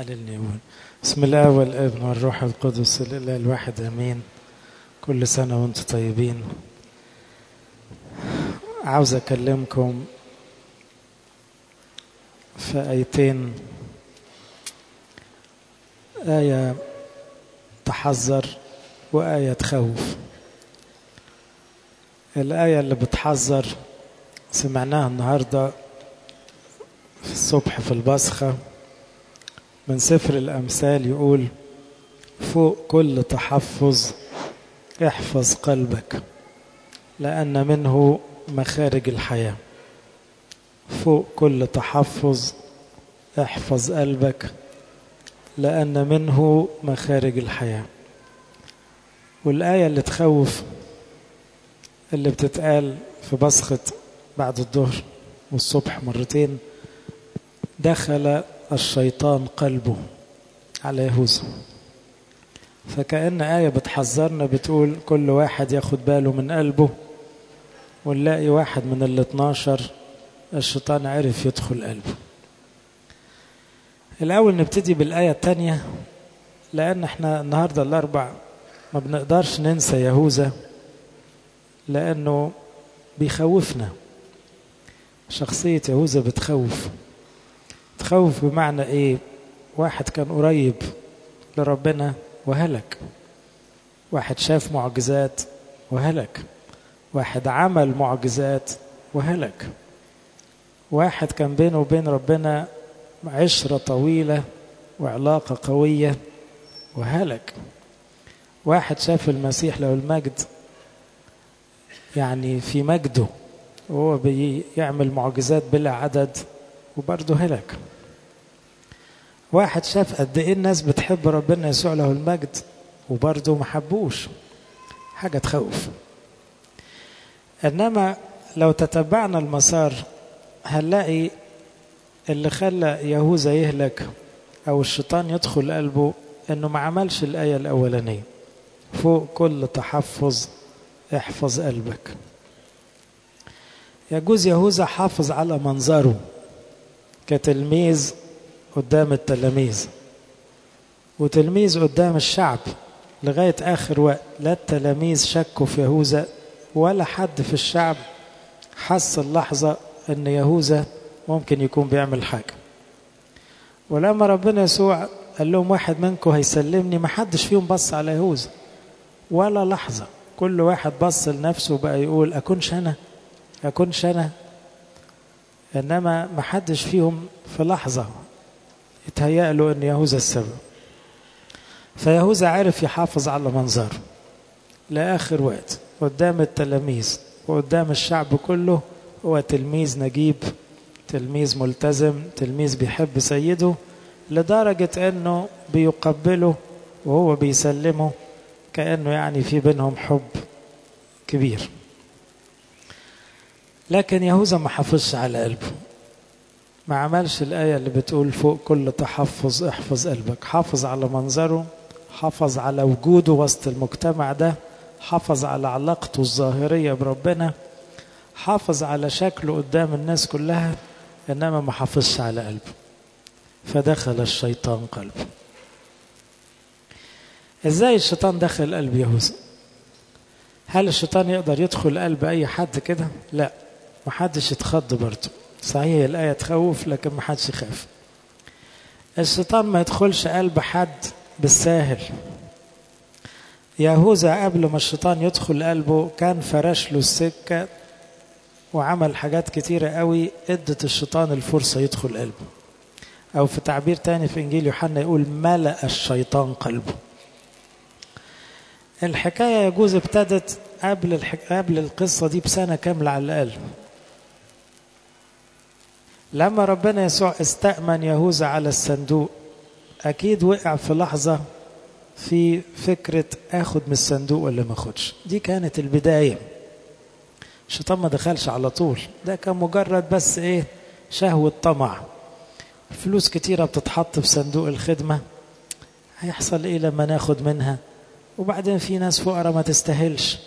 حللني بسم الله والابن والروح القدس الاله الواحد آمين. كل سنة وأنتم طيبين. عاوز أكلمكم في آيتين. آية تحذر وآية تخوف. الآية اللي بتحذر سمعناها النهارده في الصبح في البصخة. من سفر الأمثال يقول فوق كل تحفظ احفظ قلبك لأن منه مخارج الحياة. فوق كل تحفظ احفظ قلبك لأن منه مخارج الحياة. والآية اللي تخوف اللي بتتقال في بصخة بعد الظهر والصبح مرتين دخل الشيطان قلبه على يهوذا. فكأن آية بتحذرنا بتقول كل واحد ياخد باله من قلبه ونلاقي واحد من ال 12 الشيطان عرف يدخل قلبه. الأول نبتدي بالآية الثانية لأن إحنا النهاردة الأربع ما بنقدرش ننسى يهوذا لأنه بيخوفنا. شخصية يهوذا بتخوف. تخوف بمعنى إيه؟ واحد كان قريب لربنا وهلك. واحد شاف معجزات وهلك. واحد عمل معجزات وهلك. واحد كان بينه وبين ربنا عشرة طويلة وعلاقة قوية وهلك. واحد شاف المسيح له المجد يعني في مجده. وهو بيعمل معجزات بلا عدد. وبرضه هلك. واحد شاف قد إيه الناس بتحب ربنا يسوع له المجد وبرضه ما حبوش. حاجة تخوف. إنما لو تتبعنا المسار هنلاقي اللي خلى يهوذا يهلك أو الشيطان يدخل قلبه إنه ما عملش الآية الأولانية. فوق كل تحفظ احفظ قلبك. يجوز يهوذا حافظ على منظره. كتلميذ قدام التلاميذ وتلميذ قدام الشعب لغاية آخر وقت لا التلاميذ شكوا في يهوذا ولا حد في الشعب حس اللحظة أن يهوذا ممكن يكون بيعمل حاجة. ولما ربنا يسوع قال لهم واحد منكم هيسلمني ما حدش فيهم بص على يهوذا ولا لحظة. كل واحد بص لنفسه بقى يقول أكونش أنا؟ أكونش أنا؟ إنما ما حدش فيهم في لحظة يتهيأ له إن يهوذا السبب. فيهوذا عرف يحافظ على منظره لآخر وقت قدام التلاميذ وقدام الشعب كله هو تلميذ نجيب تلميذ ملتزم تلميذ بيحب سيده لدرجة إنه بيقبله وهو بيسلمه كأنه يعني في بينهم حب كبير. لكن يهوذا ما حافظش على قلبه. ما عملش الآية اللي بتقول فوق كل تحفظ احفظ قلبك. حافظ على منظره حافظ على وجوده وسط المجتمع ده حافظ على علاقته الظاهرية بربنا حافظ على شكله قدام الناس كلها إنما ما حافظش على قلبه. فدخل الشيطان قلبه. إزاي الشيطان دخل قلب يهوذا؟ هل الشيطان يقدر يدخل قلب أي حد كده؟ لا. ما حدش يتخض برضه. صحيح الآية تخوف لكن ما حدش يخاف. الشيطان ما يدخلش قلب حد بالساهل. يهوذا قبل ما الشيطان يدخل قلبه كان فرش له السكة وعمل حاجات كتيرة قوي ادت الشيطان الفرصة يدخل قلبه. أو في تعبير تاني في إنجيل يوحنا يقول ملأ الشيطان قلبه. الحكاية يجوز ابتدت قبل الحك... قبل القصة دي بسنة كاملة على الأقل لما ربنا يسوع استأمن يهوذا على الصندوق أكيد وقع في لحظة في فكرة آخد من الصندوق ولا ما أخدش. دي كانت البداية. الشيطان ما دخلش على طول. ده كان مجرد بس إيه؟ شهوة طمع. فلوس كتيرة بتتحط في صندوق الخدمة. هيحصل إيه لما ناخد منها؟ وبعدين في ناس فقراء ما تستاهلش.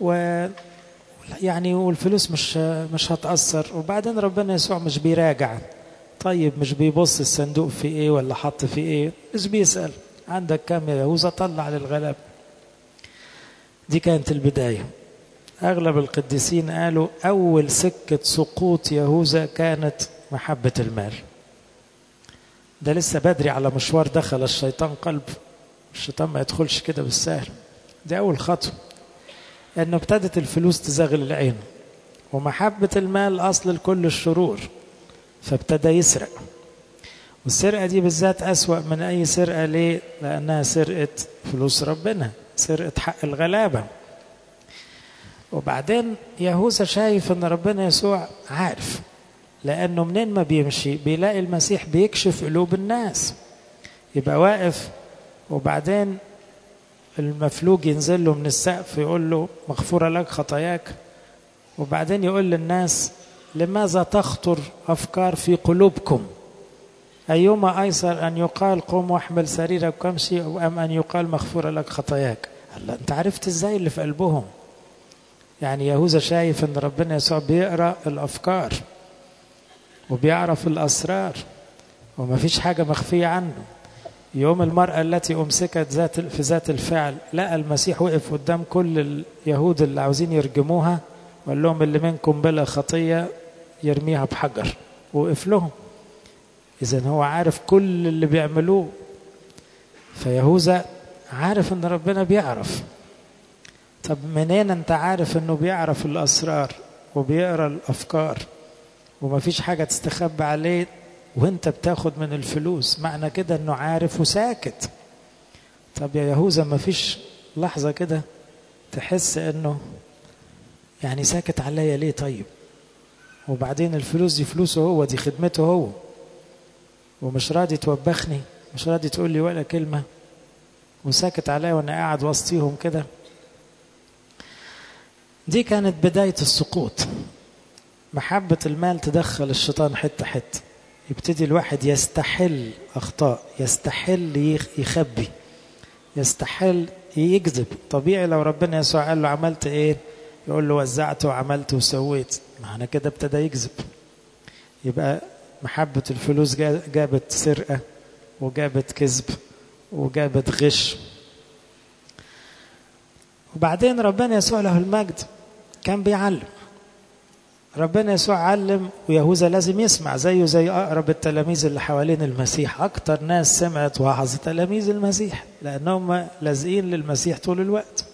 و يعني والفلوس مش مش هتأثر. وبعدين ربنا يسوع مش بيراجع. طيب مش بيبص الصندوق في إيه ولا حط في إيه؟ مش بيسأل. عندك كام يا يهوذا طلع للغلاب. دي كانت البداية. أغلب القديسين قالوا أول سكة سقوط يهوذا كانت محبة المال. ده لسه بدري على مشوار دخل الشيطان قلب. الشيطان ما يدخلش كده بالسهل. دي أول خطوة. أنه ابتدت الفلوس تزغل العين ومحبة المال أصل لكل الشرور فابتدى يسرق. والسرقة دي بالذات أسوأ من أي سرقة ليه؟ لأنها سرقة فلوس ربنا سرقة حق الغلابة. وبعدين يهوذا شايف إن ربنا يسوع عارف لأنه منين ما بيمشي بيلاقي المسيح بيكشف قلوب الناس يبقى واقف. وبعدين المفلوج ينزل له من السقف يقول له مغفورة لك خطاياك. وبعدين يقول للناس لماذا تخطر أفكار في قلوبكم؟ أيما أيسر أن يقال قم واحمل سريرك وامشي أم أن يقال مغفورة لك خطاياك؟ الله أنت عرفت إزاي اللي في قلبهم؟ يعني يهوذا شايف أن ربنا يسوع بيقرأ الأفكار وبيعرف الأسرار وما فيش حاجة مخفية عنه. يوم المرأة التي أمسكت ذات في ذات الفعل لقى المسيح وقف قدام كل اليهود اللي عاوزين يرجموها وقال لهم اللي منكم بلا خطية يرميها بحجر. وقف لهم. إذا هو عارف كل اللي بيعملوه. فيهوذا عارف إن ربنا بيعرف. طب منين أنت عارف إنه بيعرف الأسرار وبيقرأ الأفكار؟ ومفيش حاجة تستخبى عليه وانت بتاخد من الفلوس. معنى كده انه عارف وساكت. طب يا يهوذا ما فيش لحظة كده تحس انه يعني ساكت عليا ليه طيب؟ وبعدين الفلوس دي فلوسه هو دي خدمته هو. ومش راضي توبخني مش راضي تقول لي ولا كلمة. وساكت عليا وأنا قاعد وسطيهم كده. دي كانت بداية السقوط. محبة المال تدخل الشيطان حتة حتة. يبتدي الواحد يستحل أخطاء يستحل يخبي يستحل يكذب. طبيعي لو ربنا يسوع قال له عملت إيه؟ يقول له وزعت وعملت وسويت. معنى كده ابتدى يكذب. يبقى محبة الفلوس جابت سرقة وجابت كذب وجابت غش. وبعدين ربنا يسوع له المجد. كان بيعلم. ربنا يسوع علم ويهوذا لازم يسمع زيه زي أقرب التلاميذ اللي حوالين المسيح. أكتر ناس سمعت وعظ تلاميذ المسيح لأنهم لازقين للمسيح طول الوقت.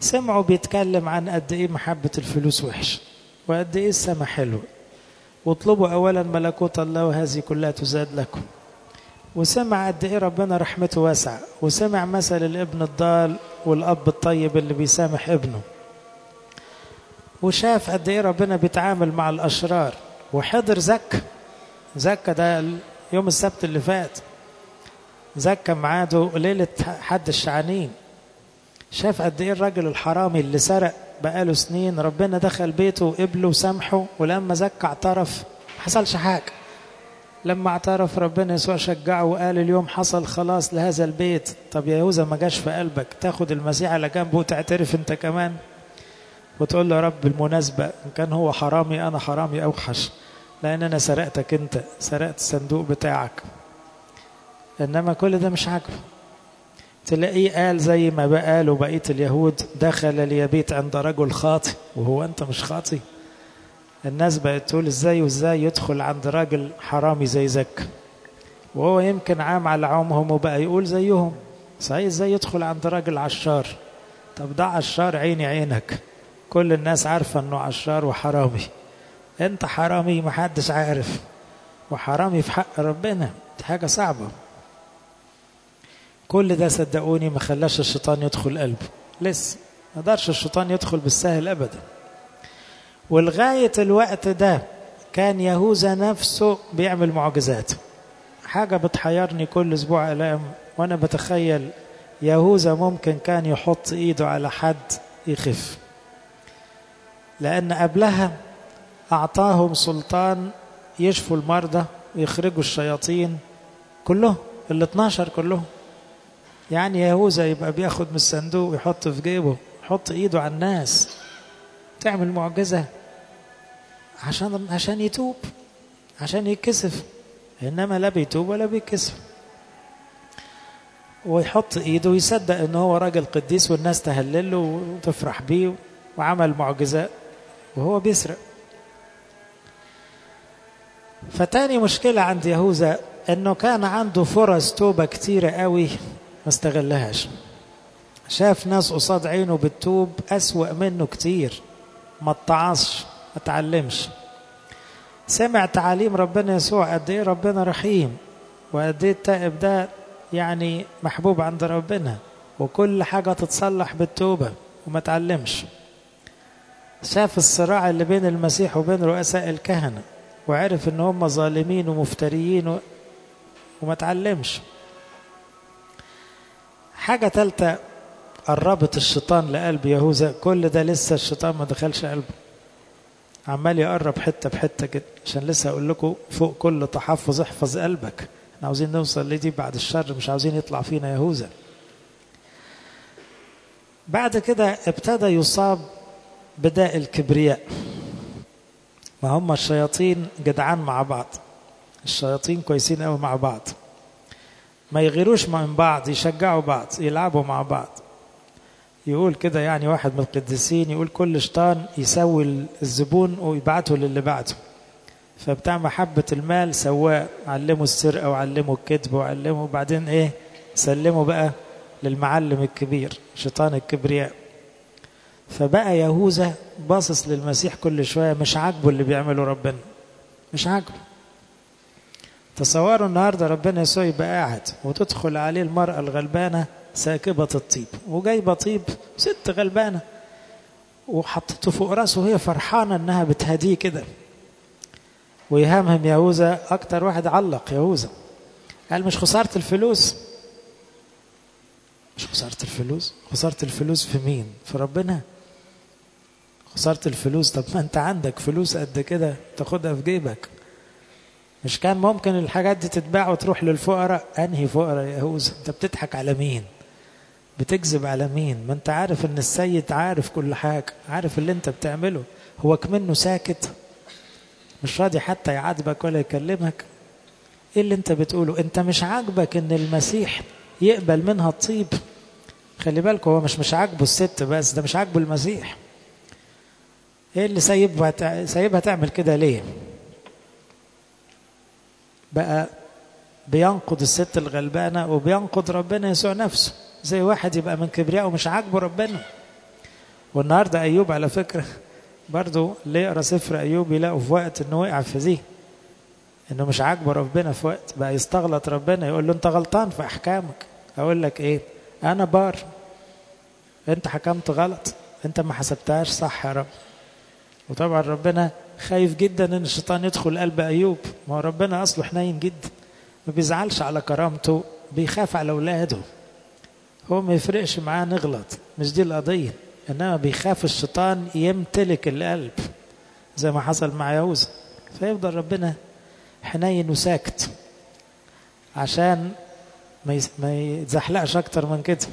سمعوا بيتكلم عن قد إيه محبة الفلوس وحش وقد إيه السما حلو واطلبوا أولا ملكوت الله وهذه كلها تزاد لكم. وسمع قد إيه ربنا رحمته واسعة. وسمع مثل الابن الضال والأب الطيب اللي بيسامح ابنه. وشاف قد إيه ربنا بيتعامل مع الأشرار. وحضر زكا زكا ده يوم السبت اللي فات. زكا ميعاده ليلة حد الشعانين شاف قد إيه الراجل الحرامي اللي سرق بقاله سنين. ربنا دخل بيته وقبله وسامحه. ولما زكا اعترف حصلش حاجة. لما اعترف ربنا يسوع شجعه وقال اليوم حصل خلاص لهذا البيت. طب يا يهوذا ما جاش في قلبك. تاخد المسيح على جنب وتعترف انت كمان. وتقول له يا رب بالمناسبة إن كان هو حرامي أنا حرامي أوحش لأن أنا سرقتك أنت سرقت الصندوق بتاعك. إنما كل ده مش عاجبه. تلاقيه قال زي ما قالوا بقية اليهود دخل لي بيت عند رجل خاطي وهو أنت مش خاطي الناس بقت تقول إزاي وإزاي يدخل عند راجل حرامي زي زك. وهو يمكن عام على عمهم وبقى يقول زيهم. صحيح إزاي يدخل عند راجل عشار؟ طب ده عشار عيني عينك. كل الناس عارفة إنه عشار وحرامي. أنت حرامي محدش عارف. وحرامي في حق ربنا. دي حاجة صعبة. كل ده صدقوني ما خلاش الشيطان يدخل قلبه لسه. ما قدرش الشيطان يدخل بالسهل ابدا. ولغاية الوقت ده كان يهوذا نفسه بيعمل معجزات. حاجة بتحيرني كل أسبوع الام وأنا بتخيل يهوذا ممكن كان يحط إيده على حد يخف. لأن قبلها أعطاهم سلطان يشفوا المرضى ويخرجوا الشياطين كلهم ال 12 كلهم يعني يهوذا يبقى بياخد من الصندوق ويحط في جيبه يحط إيده على الناس تعمل معجزة عشان عشان يتوب عشان يتكسف. إنما لا بيتوب ولا بيتكسف. ويحط إيده ويصدق إن هو راجل قديس والناس تهلله وتفرح بيه وعمل معجزات وهو بيسرق فتاني مشكلة عند يهوذا إنه كان عنده فرص توبة كتيرة قوي ما استغلهاش. شاف ناس قصاد عينه بتتوب أسوأ منه كتير. ما اتعظش ما اتعلمش. سمع تعاليم ربنا يسوع قد إيه ربنا رحيم وقد إيه التائب ده يعني محبوب عند ربنا وكل حاجة تتصلح بالتوبة وما تعلمش شاف الصراع اللي بين المسيح وبين رؤساء الكهنة وعرف إن هم ظالمين ومفتريين و... وما تعلمش. حاجة ثالثة قربت الشيطان لقلب يهوذا. كل ده لسه الشيطان ما دخلش قلبه. عمال يقرب حتة بحتة كده عشان لسه أقول لكم فوق كل تحفظ احفظ قلبك. إحنا عاوزين نوصل لدي بعد الشر مش عاوزين يطلع فينا يهوذا. بعد كده ابتدى يصاب بداء الكبرياء. ما هم الشياطين جدعان مع بعض. الشياطين كويسين قوي مع بعض. ما يغيروش من بعض يشجعوا بعض يلعبوا مع بعض. يقول كده يعني واحد من القديسين يقول كل شيطان يسوي الزبون ويبعته للي بعده. فبتاع محبة المال سواه. علمه السرقة وعلمه الكذب وعلمه وبعدين إيه؟ سلمه بقى للمعلم الكبير شيطان الكبرياء. فبقى يهوذا باصص للمسيح كل شوية مش عاجبه اللي بيعمله ربنا. مش عاجبه. تصوروا النهاردة ربنا يسوع يبقى قاعد وتدخل عليه المرأة الغلبانة ساكبة الطيب وجايبة طيب ست غلبانة وحطته فوق راسه وهي فرحانة إنها بتهديه كده. ويهمهم يهوذا أكتر واحد علق يهوذا. قال مش خسارة الفلوس؟ مش خسارة الفلوس؟ خسارة الفلوس في مين؟ في ربنا؟ خسارة الفلوس. طب ما انت عندك فلوس قد كده تاخدها في جيبك. مش كان ممكن الحاجات دي تتباع وتروح للفقراء؟ انهي فقراء يا يهوذا؟ انت بتضحك على مين؟ بتكذب على مين؟ ما انت عارف ان السيد عارف كل حاجة عارف اللي انت بتعمله. هو كمنه ساكت مش راضي حتى يعاتبك ولا يكلمك. إيه اللي انت بتقوله؟ انت مش عاجبك ان المسيح يقبل منها الطيب. خلي بالك هو مش مش عاجبه الست بس ده مش عاجبه المسيح. إيه اللي سايبها سايبها تعمل كده ليه؟ بقى بينقض الست الغلبانة وبينقض ربنا يسوع نفسه. زي واحد يبقى من كبرياء ومش عاجبه ربنا. والنهاردة أيوب على فكرة برضه اللي يقرأ سفر أيوب يلاقوا في وقت إنه وقع في دي إنه مش عاجبه ربنا في وقت. بقى يستغلط ربنا يقول له أنت غلطان في أحكامك. أقول لك إيه؟ أنا بار. أنت حكمت غلط. أنت ما حسبتهاش صح يا رب. وطبعا ربنا خايف جدا إن الشيطان يدخل قلب أيوب. ما هو ربنا أصله حنين جدا ما بيزعلش على كرامته بيخاف على أولاده. هو ما يفرقش معاه نغلط. مش دي القضية. إنما بيخاف الشيطان يمتلك القلب. زي ما حصل مع يهوذا فيفضل ربنا حنين وساكت. عشان ما يتزحلقش أكتر من كده.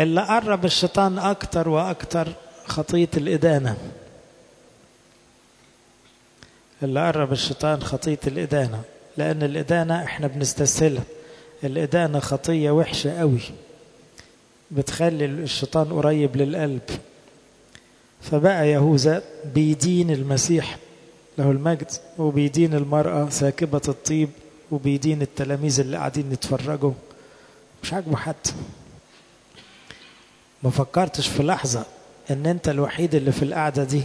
اللي قرب الشيطان أكتر وأكتر خطية الإدانة. اللي قرب الشيطان خطية الإدانة لأن الإدانة إحنا بنستسهلها. الإدانة خطية وحشة قوي بتخلي الشيطان قريب للقلب. فبقى يهوذا بيدين المسيح له المجد وبيدين المرأة ساكبة الطيب وبيدين التلاميذ اللي قاعدين يتفرجوا. مش عاجبه حد. ما فكرتش في لحظة إن أنت الوحيد اللي في القعدة دي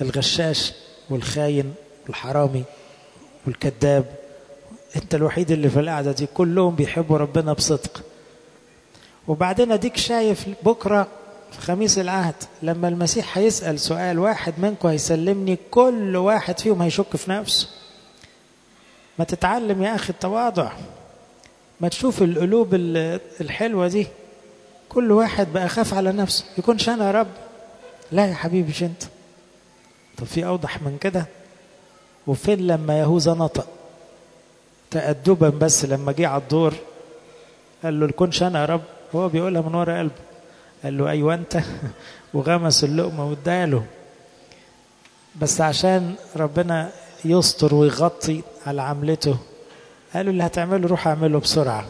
الغشاش والخاين والحرامي والكذاب أنت الوحيد اللي في القعدة دي كلهم بيحبوا ربنا بصدق. وبعدين أديك شايف بكرة في خميس العهد لما المسيح هيسأل سؤال واحد منكم هيسلمني كل واحد فيهم هيشك في نفسه. ما تتعلم يا أخي التواضع. ما تشوف القلوب الحلوة دي. كل واحد بقى خاف على نفسه. يكونش أنا يا رب. لا يا حبيبي مش أنت. طب في أوضح من كده. وفين لما يهوذا نطق؟ تأدبا بس لما جه على الدور. قال له الكونش أنا يا رب. هو بيقولها من ورا قلبه. قال له أيوه أنت. وغمس اللقمة واداله بس عشان ربنا يستر ويغطي على عملته قالوا اللي هتعمله روح اعمله بسرعة.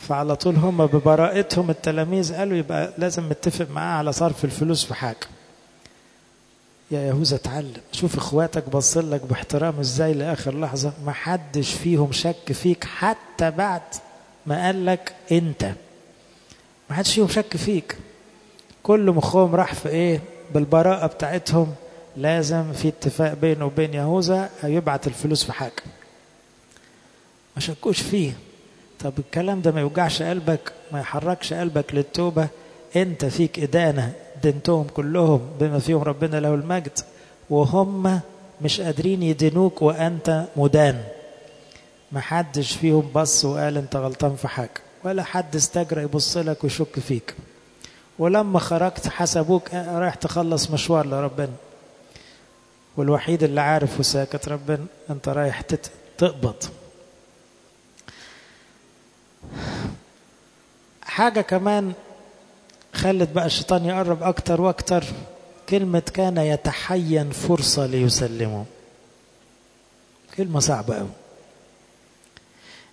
فعلى طول هم ببراءتهم التلاميذ قالوا يبقى لازم نتفق معاه على صرف الفلوس في حاجة. يا يهوذا اتعلم. شوف اخواتك بصل لك باحترام إزاي لآخر لحظة. ما حدش فيهم شك فيك حتى بعد ما قال لك انت. ما حدش فيهم شك فيك. كل مخهم راح في إيه؟ بالبراءة بتاعتهم. لازم في اتفاق بينه وبين يهوذا هيبعت الفلوس في حاجة. ما شكوش فيه. طب الكلام ده ما يوجعش قلبك ما يحركش قلبك للتوبة. انت فيك إدانة دنتهم كلهم بما فيهم ربنا له المجد وهم مش قادرين يدينوك وأنت مدان. ما حدش فيهم بص وقال انت غلطان في حاجة ولا حد استجرى يبص لك ويشك فيك. ولما خرجت حسبوك رايح تخلص مشوار لربنا. والوحيد اللي عارف وساكت ربنا انت رايح تقبض. حاجة كمان خلت بقى الشيطان يقرب أكتر وأكتر. كلمة كان يتحين فرصة ليسلمه. كلمة صعبة أوي.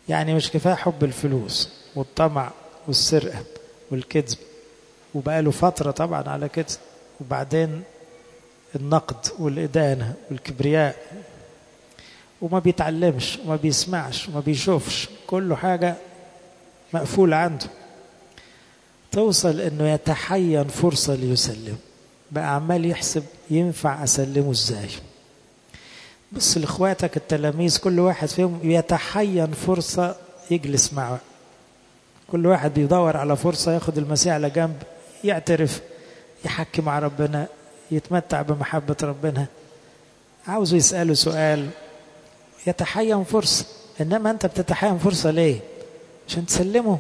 يعني مش كفاية حب الفلوس والطمع والسرقة والكذب. وبقى له فترة طبعا على كده وبعدين النقد والإدانة والكبرياء. وما بيتعلمش وما بيسمعش وما بيشوفش. كله حاجة مقفولة عنده. توصل إنه يتحين فرصة ليسلم. بقى عمال يحسب ينفع أسلمه إزاي. بص لإخواتك التلاميذ كل واحد فيهم يتحين فرصة يجلس معه. كل واحد بيدور على فرصة ياخد المسيح على جنب يعترف يحكي مع ربنا يتمتع بمحبة ربنا. عاوزه يسأله سؤال يتحين فرصة. إنما أنت بتتحين فرصة ليه؟ عشان تسلمه.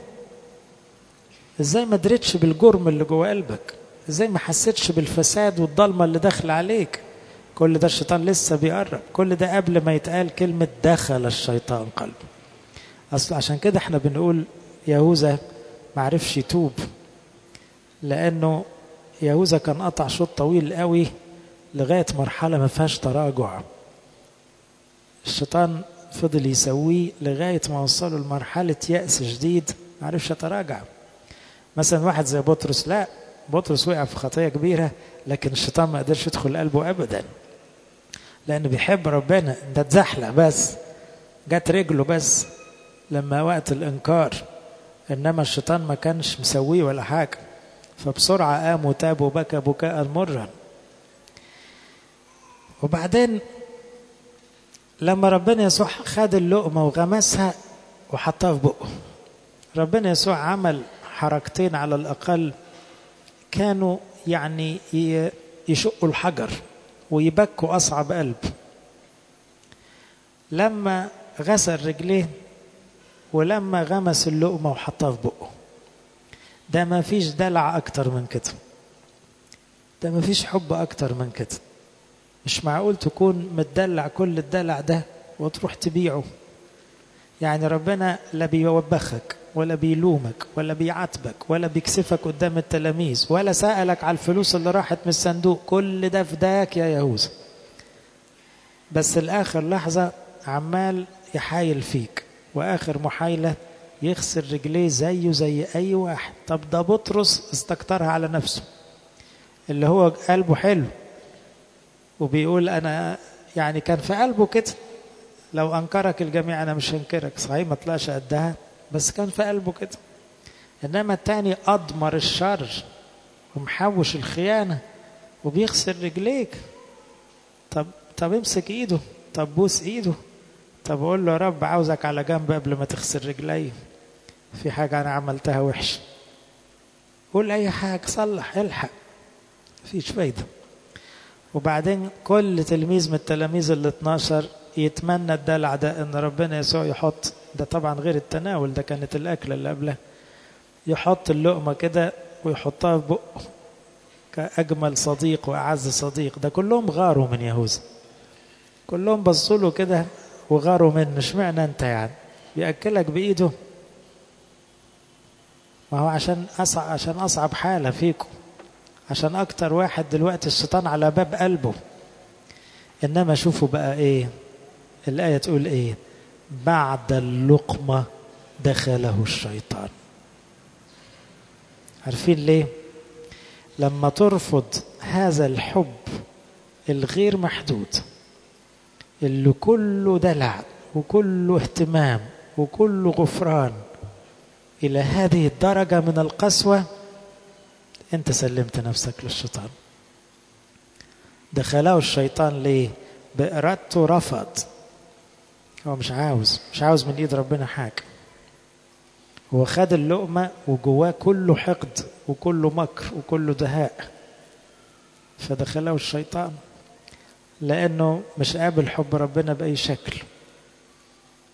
إزاي ما دريتش بالجرم اللي جوه قلبك؟ إزاي ما حسيتش بالفساد والضلمة اللي داخل عليك؟ كل ده الشيطان لسه بيقرب. كل ده قبل ما يتقال كلمة دخل الشيطان قلبه. أصل عشان كده إحنا بنقول يهوذا معرفش يتوب لأنه يهوذا كان قطع شوط طويل قوي لغاية مرحلة ما فيهاش تراجع الشيطان فضل يسويه لغاية ما وصله لمرحلة يأس شديد معرفش يتراجع. مثلا واحد زي بطرس لا بطرس وقع في خطية كبيرة لكن الشيطان ما قدرش يدخل قلبه أبدا لأنه بيحب ربنا. ده اتزحلق بس جت رجله بس لما وقت الإنكار. إنما الشيطان ما كانش مسويه ولا حاجة فبسرعة قام وتاب وبكى بكاء مرا وبعدين لما ربنا يسوع خد اللقمة وغمسها وحطها في بقه ربنا يسوع عمل حركتين على الأقل كانوا يعني يشقوا الحجر ويبكوا أصعب قلب. لما غسل رجليه ولما غمس اللقمة وحطها في بقه. ده ما فيش دلع أكتر من كده. ده ما فيش حب أكتر من كده. مش معقول تكون متدلع كل الدلع ده وتروح تبيعه. يعني ربنا لا بيوبخك. ولا بيلومك ولا بيعاتبك ولا بيكسفك قدام التلاميذ ولا سألك على الفلوس اللي راحت من الصندوق. كل ده فداك يا يهوذا. بس الآخر لحظة عمال يحايل فيك وآخر محايلة يغسل رجليه زيه زي أي واحد. طب ده بطرس استكترها على نفسه اللي هو قلبه حلو وبيقول أنا يعني كان في قلبه كده لو أنكرك الجميع أنا مش هنكرك. صحيح ما طلعش قدها. بس كان في قلبه كده. إنما التاني أضمر الشر ومحوش الخيانة وبيغسل رجليك. طب طب امسك إيده طب بوس إيده. طب قول له يا رب عاوزك على جنب قبل ما تغسل رجلي. في حاجة أنا عملتها وحش. قول أي حاجة صلح الحق. مفيش فايدة. وبعدين كل تلميذ من التلاميذ ال 12 يتمنى الدلع ده إن ربنا يسوع يحط ده طبعا غير التناول ده كانت الأكلة اللي قبلها. يحط اللقمة كده ويحطها في بقه كأجمل صديق وأعز صديق. ده كلهم غاروا من يهوذا. كلهم بصوا له كده وغاروا منه. اشمعنى انت يعني؟ بيأكلك بإيده؟ ما هو عشان أصعب عشان أصعب حالة فيكم. عشان أكتر واحد دلوقتي الشيطان على باب قلبه. إنما شوفوا بقى إيه؟ الآية تقول إيه؟ بعد اللقمة دخله الشيطان. عارفين ليه؟ لما ترفض هذا الحب الغير محدود اللي كله دلع وكله اهتمام وكله غفران إلى هذه الدرجة من القسوة أنت سلمت نفسك للشيطان. دخله الشيطان ليه؟ بإرادته رفض. هو مش عاوز مش عاوز من إيد ربنا حاجة. هو خد اللقمة وجواه كله حقد وكله مكر وكله دهاء. فدخله الشيطان لأنه مش قابل حب ربنا بأي شكل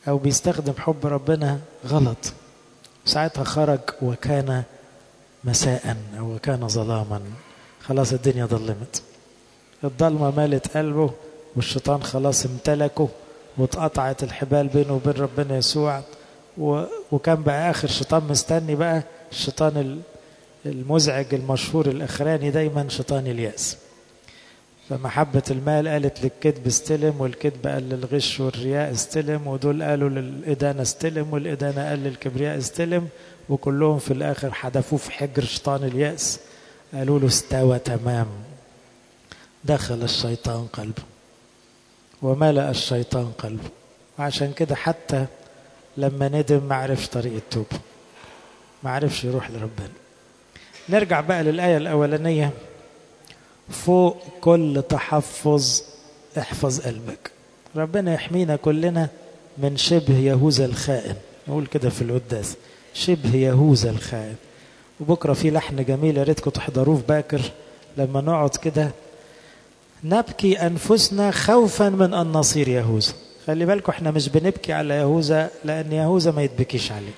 أو بيستخدم حب ربنا غلط. ساعتها خرج وكان مساء أو وكان ظلاما. خلاص الدنيا ظلمت. الضلمة مالت قلبه والشيطان خلاص امتلكه. واتقطعت الحبال بينه وبين ربنا يسوع. وكان بقى آخر شيطان مستني بقى الشيطان المزعج المشهور الأخراني دايما شيطان اليأس. فمحبة المال قالت للكذب استلم والكذب قال للغش والرياء استلم ودول قالوا للإدانة استلم والإدانة قال للكبرياء استلم وكلهم في الآخر حدفوه في حجر شيطان اليأس. قالوا له استوى تمام. دخل الشيطان قلبه. وملأ الشيطان قلبه. وعشان كده حتى لما ندم ما عرفش طريق التوبة. ما عرفش يروح لربنا. نرجع بقى للآية الأولانية. فوق كل تحفظ احفظ قلبك. ربنا يحمينا كلنا من شبه يهوذا الخائن. نقول كده في القداس. شبه يهوذا الخائن. وبكرة في لحن جميل يا ريتكم تحضروه في باكر. لما نقعد كده نبكي أنفسنا خوفا من أن نصير يهوذا خلي بالكم إحنا مش بنبكي على يهوذا لأن يهوذا ما يتبكيش عليه.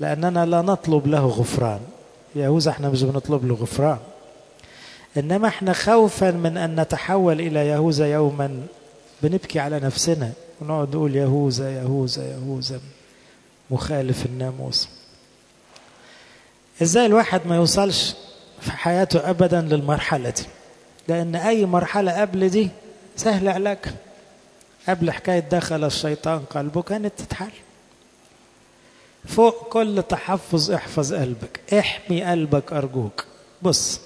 لأننا لا نطلب له غفران. يهوذا إحنا مش بنطلب له غفران. إنما إحنا خوفا من أن نتحول إلى يهوذا يوما. بنبكي على نفسنا. ونقعد نقول يهوذا يهوذا يهوذا. مخالف الناموس. إزاي الواحد ما يوصلش في حياته ابدا للمرحلة دي؟ لأن أي مرحلة قبل دي سهل علاج قبل حكاية دخل الشيطان قلبه كانت تتحل. فوق كل تحفظ احفظ قلبك. احمي قلبك أرجوك. بص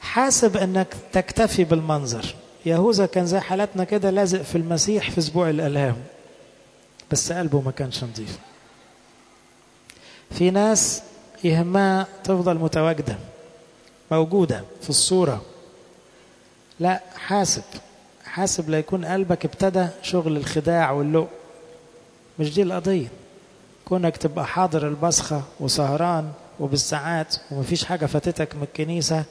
حاسب إنك تكتفي بالمنظر. يهوذا كان زي حالتنا كده لازق في المسيح في أسبوع الالام بس قلبه ما كانش نظيف. في ناس يهمها تفضل متواجدة موجودة في الصورة. لا حاسب. حاسب لا يكون قلبك ابتدى شغل الخداع واللؤم. مش دي القضية. كونك تبقى حاضر البصخة وسهران وبالساعات ومفيش حاجة فاتتك من الكنيسة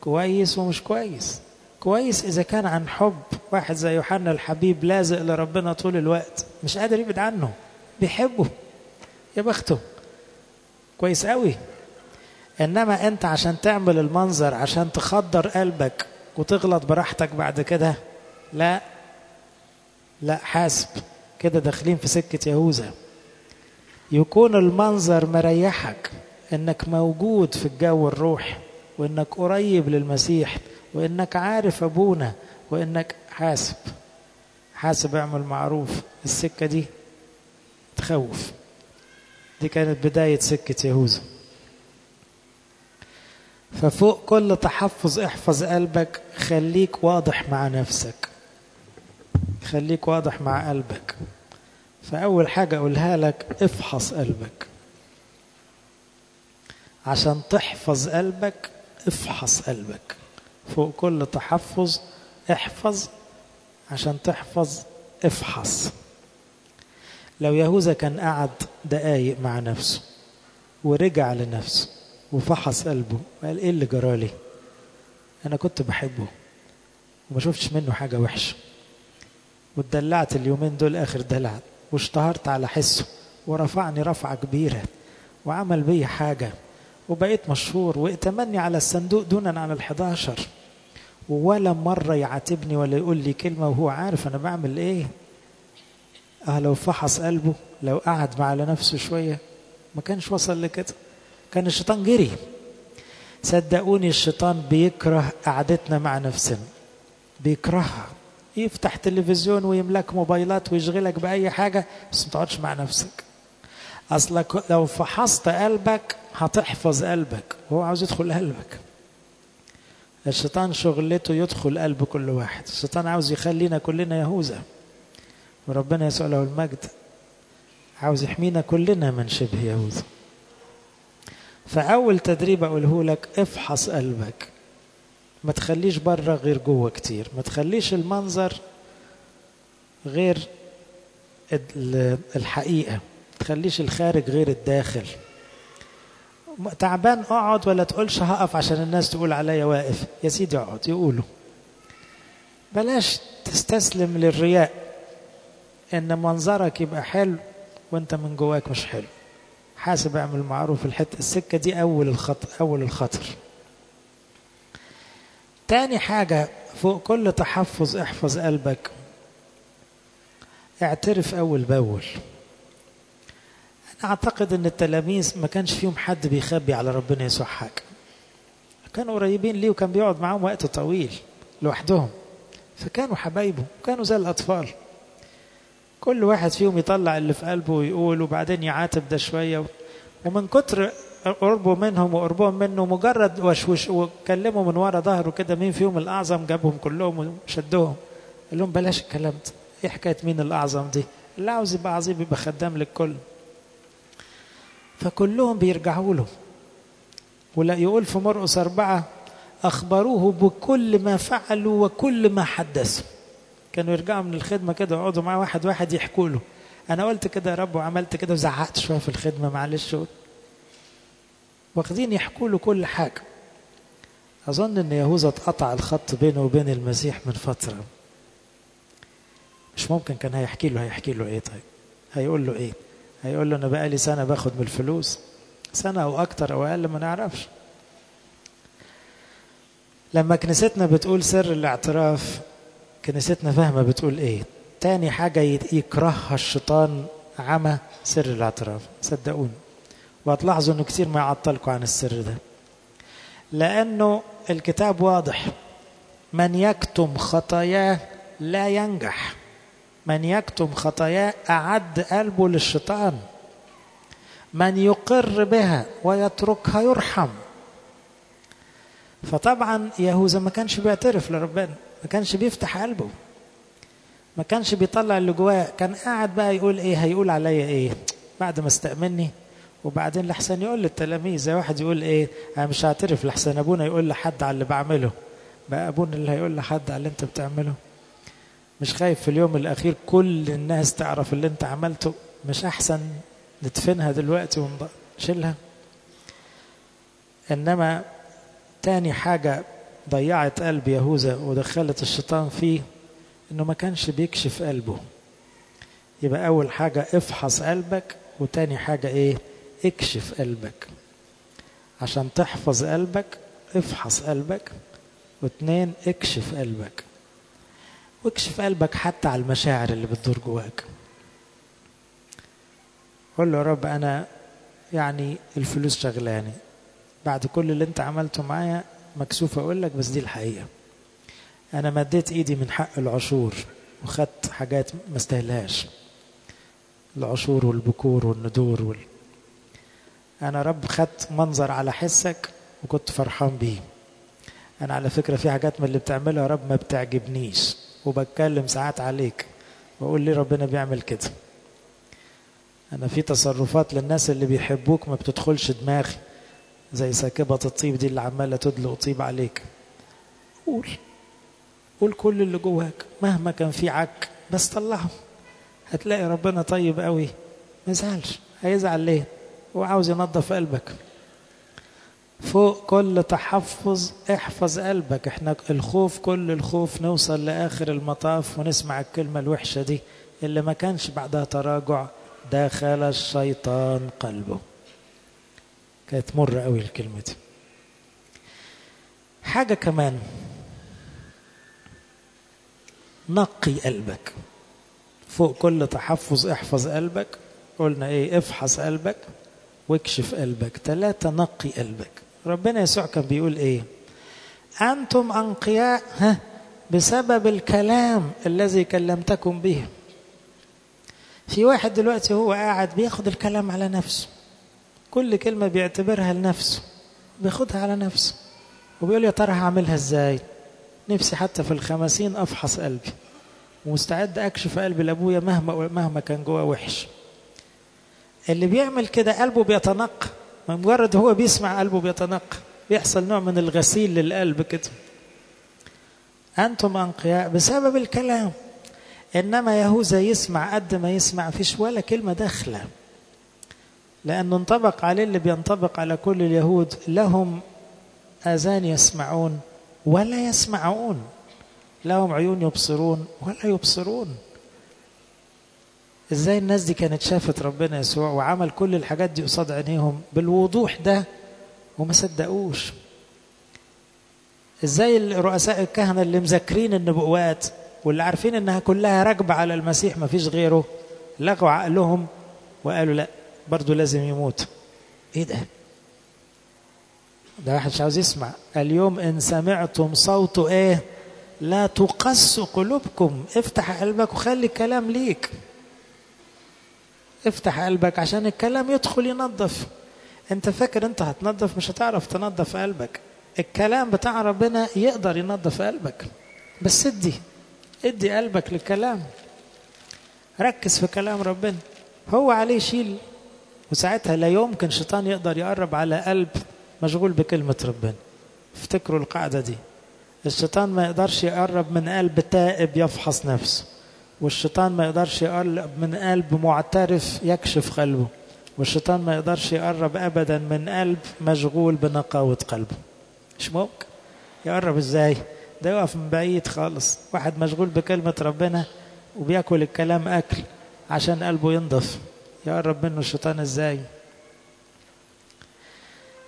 كويس ومش كويس. كويس إذا كان عن حب. واحد زي يوحنا الحبيب لازق لربنا طول الوقت. مش قادر يبعد عنه. بيحبه. يا بخته. كويس قوي. إنما أنت عشان تعمل المنظر عشان تخدر قلبك وتغلط براحتك بعد كده. لا لا حاسب. كده داخلين في سكة يهوذا. يكون المنظر مريحك إنك موجود في الجو الروحي وإنك قريب للمسيح وإنك عارف أبونا وإنك حاسب. حاسب اعمل معروف. السكة دي تخوف. دي كانت بداية سكة يهوذا. ففوق كل تحفظ احفظ قلبك خليك واضح مع نفسك. خليك واضح مع قلبك. فأول حاجة أقولها لك افحص قلبك. عشان تحفظ قلبك افحص قلبك. فوق كل تحفظ احفظ. عشان تحفظ افحص. لو يهوذا كان قعد دقايق مع نفسه ورجع لنفسه وفحص قلبه. وقال إيه اللي جرالي أنا كنت بحبه وما شفتش منه حاجة وحشة. واتدلعت اليومين دول آخر دلع واشتهرت على حسه ورفعني رفعة كبيرة وعمل بي حاجة وبقيت مشهور وائتمني على الصندوق دونا عن الحداشر. ولا مرة يعاتبني ولا يقول لي كلمة وهو عارف أنا بعمل إيه. أه لو فحص قلبه لو قعد مع نفسه شوية ما كانش وصل لكده. كان الشيطان جري. صدقوني الشيطان بيكره قعدتنا مع نفسنا. بيكرهها. يفتح تلفزيون ويملك موبايلات ويشغلك بأي حاجة بس ما تقعدش مع نفسك. أصلك لو فحصت قلبك هتحفظ قلبك. وهو عاوز يدخل قلبك. الشيطان شغلته يدخل قلب كل واحد. الشيطان عاوز يخلينا كلنا يهوذا. وربنا يسوع له المجد. عاوز يحمينا كلنا من شبه يهوذا. فأول تدريب أقوله لك افحص قلبك. ما تخليش بره غير جوه كتير. ما تخليش المنظر غير الحقيقة. ما تخليش الخارج غير الداخل. تعبان اقعد ولا تقولش هقف عشان الناس تقول عليا واقف. يا سيدي اقعد يقولوا. بلاش تستسلم للرياء. إن منظرك يبقى حلو وأنت من جواك مش حلو. حاسب اعمل معروف الحته السكة دي أول الخطر أول الخطر. تاني حاجة فوق كل تحفظ احفظ قلبك. اعترف أول بأول. أنا أعتقد إن التلاميذ ما كانش فيهم حد بيخبي على ربنا يسوع حاجة كانوا قريبين ليه وكان بيقعد معاهم وقت طويل لوحدهم. فكانوا حبايبه كانوا زي الأطفال. كل واحد فيهم يطلع اللي في قلبه ويقول وبعدين يعاتب ده شوية. ومن كتر قربه منهم وقربهم منه مجرد وشوش وكلموا من ورا ظهره كده مين فيهم الأعظم؟ جابهم كلهم وشدهم. قال لهم بلاش الكلام ده. إيه حكاية مين الأعظم دي؟ اللي عاوز يبقى عظيم يبقى خدام للكل. فكلهم بيرجعوا له. ولا يقول في مرقس أربعة أخبروه بكل ما فعلوا وكل ما حدثوا. كانوا يرجعوا من الخدمة كده يقعدوا معاه واحد واحد يحكوا له. أنا قلت كده يا رب وعملت كده وزعقت شوية في الخدمة معلش. واخدين يحكوا له كل حاجة. أظن إن يهوذا اتقطع الخط بينه وبين المسيح من فترة. مش ممكن كان هيحكي له هيحكي له إيه طيب؟ هيقول له إيه؟ هيقول له أنا بقالي سنة باخد من الفلوس. سنة أو أكتر أو أقل ما نعرفش. لما كنيستنا بتقول سر الاعتراف كنيستنا فاهمة بتقول إيه. تاني حاجة يكرهها الشيطان عمى سر الاعتراف. صدقوني. وهتلاحظوا إنه كتير ما يعطلكم عن السر ده. لأنه الكتاب واضح. من يكتم خطاياه لا ينجح. من يكتم خطاياه أعد قلبه للشيطان. من يقر بها ويتركها يرحم. فطبعا يهوذا ما كانش بيعترف لربنا. ما كانش بيفتح قلبه. ما كانش بيطلع اللي جواه. كان قاعد بقى يقول إيه؟ هيقول عليا إيه؟ بعد ما استأمني وبعدين لحسن يقول للتلاميذ زي واحد يقول إيه؟ أنا مش هعترف لحسن أبونا يقول لحد على اللي بعمله. بقى أبونا اللي هيقول لحد على اللي أنت بتعمله. مش خايف في اليوم الأخير كل الناس تعرف اللي أنت عملته. مش أحسن. ندفنها دلوقتي ونشيلها إنما تاني حاجة ضيعت قلب يهوذا ودخلت الشيطان فيه إنه ما كانش بيكشف قلبه. يبقى أول حاجة افحص قلبك وتاني حاجة إيه؟ اكشف قلبك. عشان تحفظ قلبك افحص قلبك. واتنين اكشف قلبك. واكشف قلبك حتى على المشاعر اللي بتدور جواك. قول له يا رب أنا يعني الفلوس شغلاني. بعد كل اللي أنت عملته معايا مكسوف أقول لك بس دي الحقيقة. أنا مديت إيدي من حق العشور وخدت حاجات ما استاهلهاش العشور والبكور والندور وال... أنا رب خدت منظر على حسك وكنت فرحان بيه. أنا على فكرة في حاجات من اللي بتعملها يا رب ما بتعجبنيش وبتكلم ساعات عليك وأقول ليه ربنا بيعمل كده. أنا في تصرفات للناس اللي بيحبوك ما بتدخلش دماغي. زي ساكبة الطيب دي اللي عمالة تدلق طيب عليك. قول. قول كل اللي جواك مهما كان في عك بس طلعه هتلاقي ربنا طيب قوي. ما يزعلش. هيزعل ليه؟ هو عاوز ينظف قلبك. فوق كل تحفظ احفظ قلبك. إحنا الخوف كل الخوف نوصل لآخر المطاف ونسمع الكلمة الوحشة دي اللي ما كانش بعدها تراجع. دخل الشيطان قلبه. كانت مرة قوي الكلمة دي. حاجة كمان. نقي قلبك. فوق كل تحفظ احفظ قلبك. قلنا إيه؟ افحص قلبك واكشف قلبك. ثلاثة نقي قلبك. ربنا يسوع كان بيقول إيه؟ أنتم أنقياء ها بسبب الكلام الذي كلمتكم به. في واحد دلوقتي هو قاعد بياخد الكلام على نفسه. كل كلمة بيعتبرها لنفسه بياخدها على نفسه وبيقول يا ترى هعملها إزاي؟ نفسي حتى في الخمسين أفحص قلبي ومستعد أكشف قلبي لأبويا مهما مهما كان جواه وحش. اللي بيعمل كده قلبه بيتنقى مجرد هو بيسمع قلبه بيتنقى بيحصل نوع من الغسيل للقلب كده. أنتم أنقياء بسبب الكلام إنما يهوذا يسمع قد ما يسمع فيش ولا كلمة داخلة. لأنه انطبق عليه اللي بينطبق على كل اليهود لهم آذان يسمعون ولا يسمعون. لهم عيون يبصرون ولا يبصرون. إزاي الناس دي كانت شافت ربنا يسوع وعمل كل الحاجات دي قصاد عينيهم؟ بالوضوح ده وما صدقوش. إزاي الرؤساء الكهنة اللي مذاكرين النبوات واللي عارفين إنها كلها راكبه على المسيح ما فيش غيره لغوا عقلهم وقالوا لأ. برضه لازم يموت. إيه ده؟ ده واحد مش عاوز يسمع. اليوم إن سمعتم صوته إيه؟ لا تقص قلوبكم. افتح قلبك وخلي الكلام ليك. افتح قلبك عشان الكلام يدخل ينظف. أنت فاكر أنت هتنظف؟ مش هتعرف تنظف قلبك. الكلام بتاع ربنا يقدر ينظف قلبك. بس ادي ادي قلبك للكلام. ركز في كلام ربنا. هو عليه يشيل وساعتها لا يمكن شيطان يقدر يقرب على قلب مشغول بكلمة ربنا. افتكروا القاعدة دي. الشيطان ما يقدرش يقرب من قلب تائب يفحص نفسه والشيطان ما يقدرش يقرب من قلب معترف يكشف قلبه والشيطان ما يقدرش يقرب ابدا من قلب مشغول بنقاوة قلبه. مش ممكن يقرب إزاي؟ ده يقف من بعيد خالص. واحد مشغول بكلمة ربنا وبياكل الكلام أكل عشان قلبه ينضف. يقرب منه الشيطان إزاي؟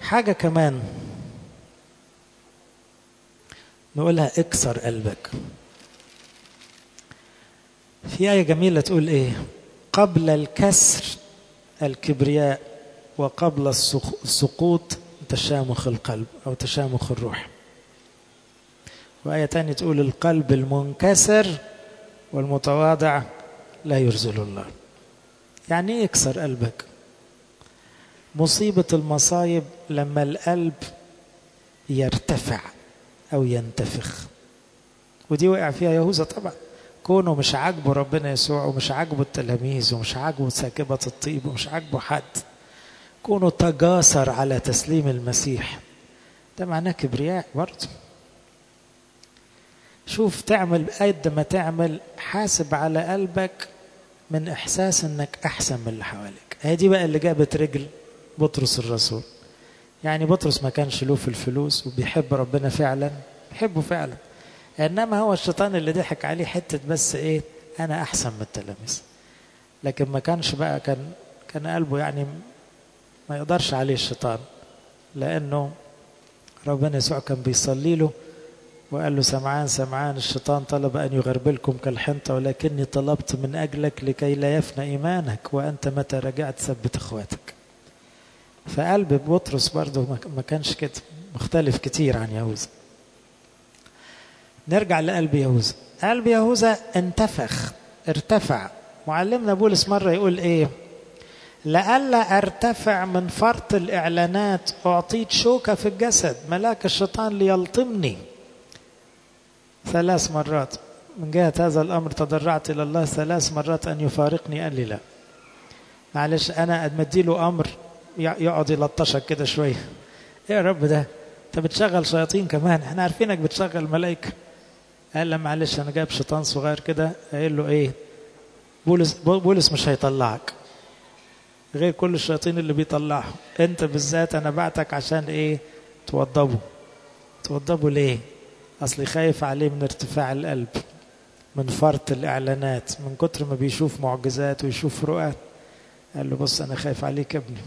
حاجة كمان نقولها اكسر قلبك. في آية جميلة تقول إيه؟ قبل الكسر الكبرياء وقبل السقوط تشامخ القلب أو تشامخ الروح. وآية تانية تقول القلب المنكسر والمتواضع لا يرزل الله. يعني إيه يكسر قلبك؟ مصيبة المصايب لما القلب يرتفع أو ينتفخ. ودي وقع فيها يهوذا طبعا. كونه مش عاجبه ربنا يسوع ومش عاجبه التلاميذ ومش عاجبه ساكبة الطيب ومش عاجبه حد. كونه تجاسر على تسليم المسيح. ده معناه كبرياء برضه. شوف تعمل قد ما تعمل حاسب على قلبك من إحساس إنك أحسن من اللي حواليك. هي دي بقى اللي جابت رجل بطرس الرسول. يعني بطرس ما كانش له في الفلوس وبيحب ربنا فعلا بيحبه فعلا. إنما هو الشيطان اللي ضحك عليه حتة بس إيه؟ أنا أحسن من التلاميذ. لكن ما كانش بقى كان كان قلبه يعني ما يقدرش عليه الشيطان لأنه ربنا يسوع كان بيصلي له وقال له سمعان سمعان الشيطان طلب أن يغربلكم كالحنطة ولكني طلبت من أجلك لكي لا يفنى إيمانك وأنت متى رجعت ثبت إخواتك. فقلب بطرس برضه ما كانش كده. مختلف كتير عن يهوذا. نرجع لقلب يهوذا. قلب يهوذا انتفخ ارتفع. معلمنا بولس مرة يقول إيه؟ لئلا أرتفع من فرط الإعلانات أعطيت شوكة في الجسد ملاك الشيطان ليلطمني. ثلاث مرات. من جهة هذا الأمر تضرعت إلى الله ثلاث مرات أن يفارقني قال لي لا. معلش أنا أدمدي له أمر يقعد يلطشك كده شوية. إيه يا رب ده أنت بتشغل شياطين كمان إحنا عارفينك بتشغل ملائكة. قال له معلش أنا جايب شيطان صغير كده. قايل له إيه؟ بولس بولس مش هيطلعك. غير كل الشياطين اللي بيطلعهم. أنت بالذات أنا بعتك عشان إيه؟ توضبه. توضبه ليه؟ أصلي خايف عليه من ارتفاع القلب من فرط الإعلانات من كتر ما بيشوف معجزات ويشوف رؤى. قال له بص أنا خايف عليك يا ابني.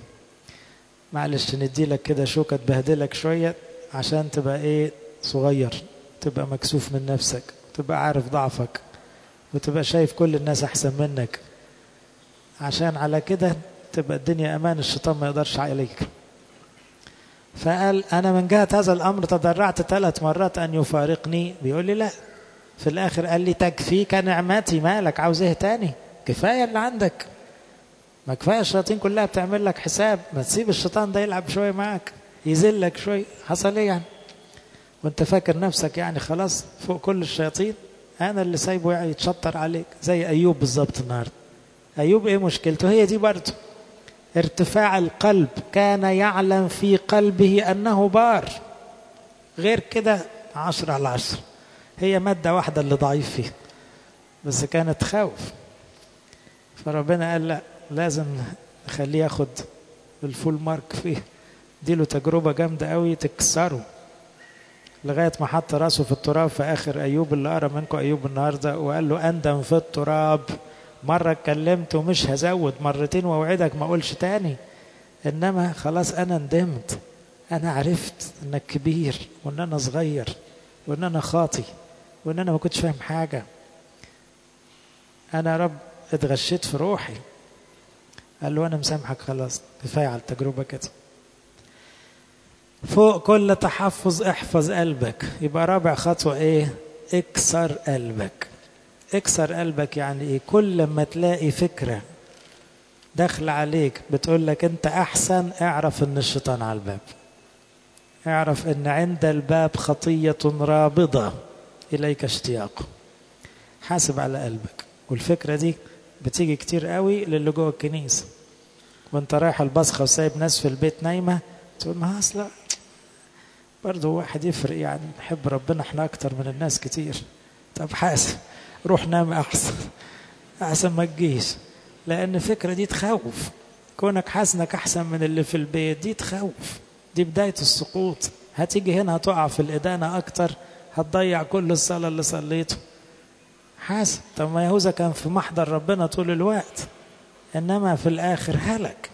معلش ندي لك كده شوكة تبهدلك شوية عشان تبقى إيه صغير تبقى مكسوف من نفسك تبقى عارف ضعفك وتبقى شايف كل الناس أحسن منك. عشان على كده تبقى الدنيا أمان الشيطان ما يقدرش عليك. فقال أنا من جهة هذا الأمر تضرعت ثلاث مرات أن يفارقني. بيقول لي لا. في الآخر قال لي تكفيك نعمتي مالك عاوز إيه تاني. كفاية اللي عندك. ما كفاية الشياطين كلها بتعمل لك حساب ما تسيب الشيطان ده يلعب شوية معاك يذلك شوية حصل إيه يعني؟ وأنت فاكر نفسك يعني خلاص فوق كل الشياطين؟ أنا اللي سايبه يتشطر عليك زي أيوب بالظبط النهارده. أيوب إيه مشكلته؟ هي دي برضه. ارتفاع القلب كان يعلم في قلبه أنه بار. غير كده عشرة على عشرة. هي مادة واحدة اللي ضعيف فيها بس كانت خوف فربنا قال لا لازم نخليه ياخد الفول مارك فيه. دي له تجربة جامدة قوي تكسره لغاية ما حط راسه في التراب في آخر أيوب اللي قرأ منكم أيوب النهاردة وقال له أندم في التراب. مرة اتكلمت ومش هزود مرتين وأوعدك ما أقولش تاني. إنما خلاص أنا ندمت. أنا عرفت إنك كبير وإن أنا صغير وإن أنا خاطي وإن أنا ما كنتش فاهم حاجة. أنا يا رب اتغشيت في روحي. قال له أنا مسامحك خلاص كفاية على التجربة كده. فوق كل تحفظ احفظ قلبك. يبقى رابع خطوة إيه؟ اكسر قلبك. اكسر قلبك يعني إيه؟ كل لما تلاقي فكرة داخل عليك بتقول لك أنت أحسن اعرف إن الشيطان على الباب. اعرف إن عند الباب خطية رابضة إليك اشتياقه حاسب على قلبك. والفكرة دي بتيجي كتير قوي للي جوه الكنيسة. وانت رايح البصخة وسايب ناس في البيت نايمة تقول ما أصلا برضه واحد يفرق يعني نحب ربنا إحنا أكتر من الناس كتير. طب حاسب. روح نام أحسن. أحسن ما تجيش. لأن الفكرة دي تخوف. كونك حاسس انك أحسن من اللي في البيت دي تخوف. دي بداية السقوط. هتيجي هنا هتقع في الإدانة أكتر. هتضيع كل الصلاة اللي صليته. حاسب طب ما يهوذا كان في محضر ربنا طول الوقت. إنما في الآخر هلك.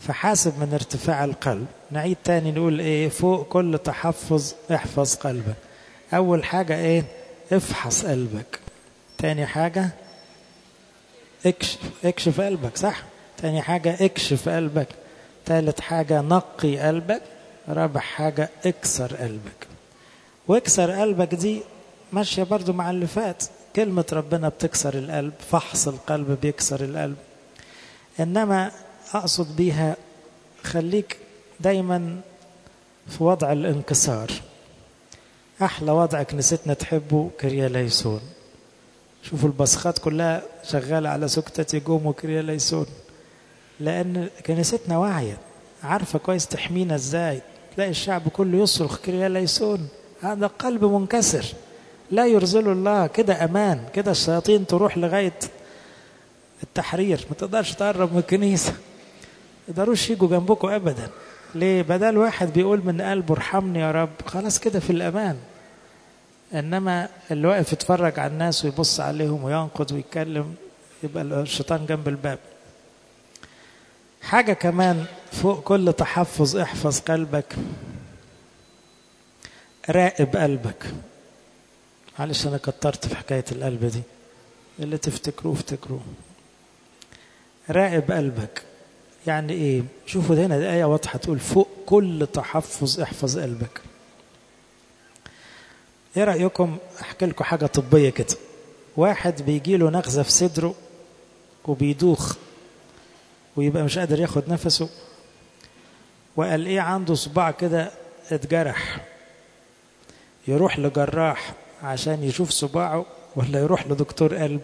فحاسب من ارتفاع القلب. نعيد تاني نقول إيه؟ فوق كل تحفظ احفظ قلبك. أول حاجة إيه؟ افحص قلبك. تاني حاجة اكشف اكشف قلبك صح؟ تاني حاجة اكشف قلبك. تالت حاجة نقي قلبك. رابع حاجة اكسر قلبك. واكسر قلبك دي ماشية برضو مع اللي فات. كلمة ربنا بتكسر القلب فحص القلب بيكسر القلب. إنما أقصد بيها خليك دايما في وضع الانكسار. أحلى وضع كنيستنا تحبه كريا ليسون شوفوا البصخات كلها شغالة على سكتة يقوم وكريا ليسون لأن كنيستنا واعية. عارفة كويس تحمينا إزاي. تلاقي الشعب كله يصرخ كريا ليسون هذا قلب منكسر. لا يرذله الله. كده أمان. كده الشياطين تروح لغاية التحرير. ما تقدرش تقرب من الكنيسة. يقدروش يجوا جنبكم أبدا. ليه؟ بدل واحد بيقول من قلبه ارحمني يا رب. خلاص كده في الأمان. إنما اللي واقف يتفرج على الناس ويبص عليهم وينقد ويتكلم يبقى الشيطان جنب الباب. حاجة كمان فوق كل تحفظ احفظ قلبك راقب قلبك. معلش أنا كترت في حكاية القلب دي. اللي تفتكروه افتكروه. راقب قلبك. يعني إيه؟ شوفوا هنا دي آية واضحة تقول فوق كل تحفظ احفظ قلبك. إيه رأيكم؟ أحكي لكم حاجة طبية كده. واحد بيجي له نغزة في صدره وبيدوخ ويبقى مش قادر ياخد نفسه وقال إيه عنده صباع كده اتجرح يروح لجراح عشان يشوف صباعه ولا يروح لدكتور قلب؟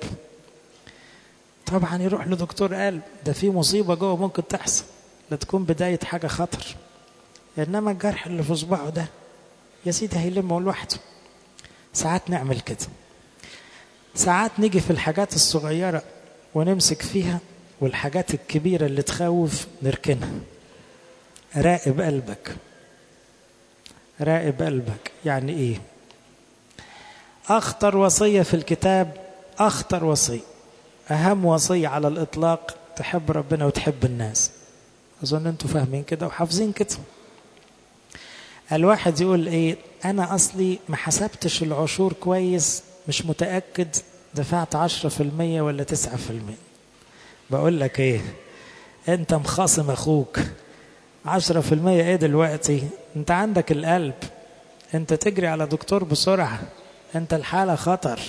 طبعا يروح لدكتور قلب. ده في مصيبة جوه ممكن تحصل لا تكون بداية حاجة خطر. إنما الجرح اللي في صباعه ده يا سيدي هيلمه لوحده. ساعات نعمل كده. ساعات نيجي في الحاجات الصغيرة ونمسك فيها والحاجات الكبيرة اللي تخوف نركنها. راقب قلبك. راقب قلبك. يعني إيه؟ أخطر وصية في الكتاب أخطر وصية أهم وصية على الإطلاق تحب ربنا وتحب الناس. أظن أنتوا فاهمين كده وحافظين كده. الواحد يقول إيه؟ أنا أصلي ما حسبتش العشور كويس مش متأكد دفعت عشرة في المية ولا تسعة في المية. بقول لك إيه؟ أنت مخاصم في المية إيه دلوقتي؟ أنت عندك القلب. أنت تجري على دكتور بسرعة. أنت الحالة خطر.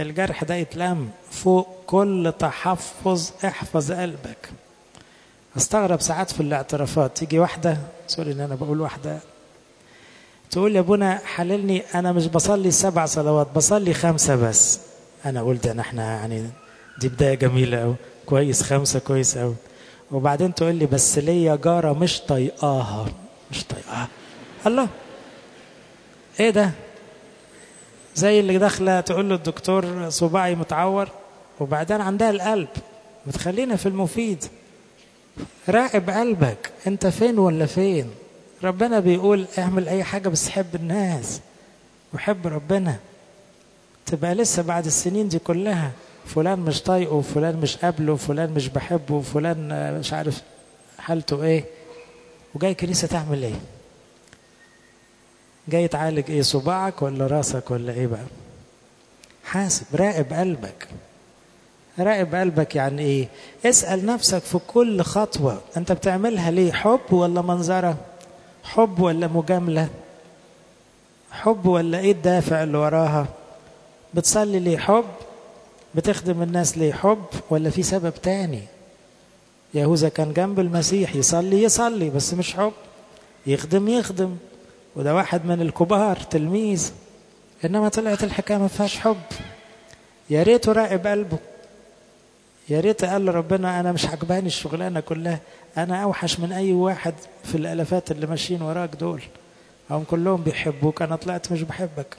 الجرح ده يتلم فوق كل تحفظ احفظ قلبك. أستغرب ساعات في الاعترافات. تيجي واحدة؟ سوري إن أنا بقول واحدة. تقول يا أبونا حللني أنا مش بصلي سبع صلوات بصلي خمسة بس. أنا قلت ان إحنا يعني دي بداية جميلة قوي كويس خمسة كويس قوي وبعدين تقول لي بس ليا جارة مش طايقاها. مش طايقاها. الله. إيه ده؟ زي اللي داخلة تقول له الدكتور صباعي متعور وبعدين عندها القلب. بتخلينا في المفيد. راقب قلبك. أنت فين ولا فين؟ ربنا بيقول اعمل اي حاجة بس حب الناس وحب ربنا. تبقى لسه بعد السنين دي كلها فلان مش طايقه وفلان مش قابله وفلان مش بحبه وفلان مش عارف حالته إيه. وجاي كنيسة تعمل إيه؟ جاي تعالج إيه صباعك ولا راسك ولا إيه بقى؟ حاسب راقب قلبك. راقب قلبك يعني إيه؟ اسأل نفسك في كل خطوة. انت بتعملها ليه حب ولا منظرة؟ حب ولا مجاملة؟ حب ولا إيه الدافع اللي وراها؟ بتصلي ليه حب؟ بتخدم الناس ليه حب؟ ولا في سبب تاني؟ يهوذا كان جنب المسيح يصلي يصلي بس مش حب. يخدم يخدم. وده واحد من الكبار تلميذ. إنما طلعت الحكاية ما فيهاش حب. يا ريته راقب قلبه. يا ريت قال ربنا أنا مش عجباني الشغلانة كلها أنا أوحش من أي واحد في الالافات اللي ماشيين وراك دول. هم كلهم بيحبوك أنا طلعت مش بحبك.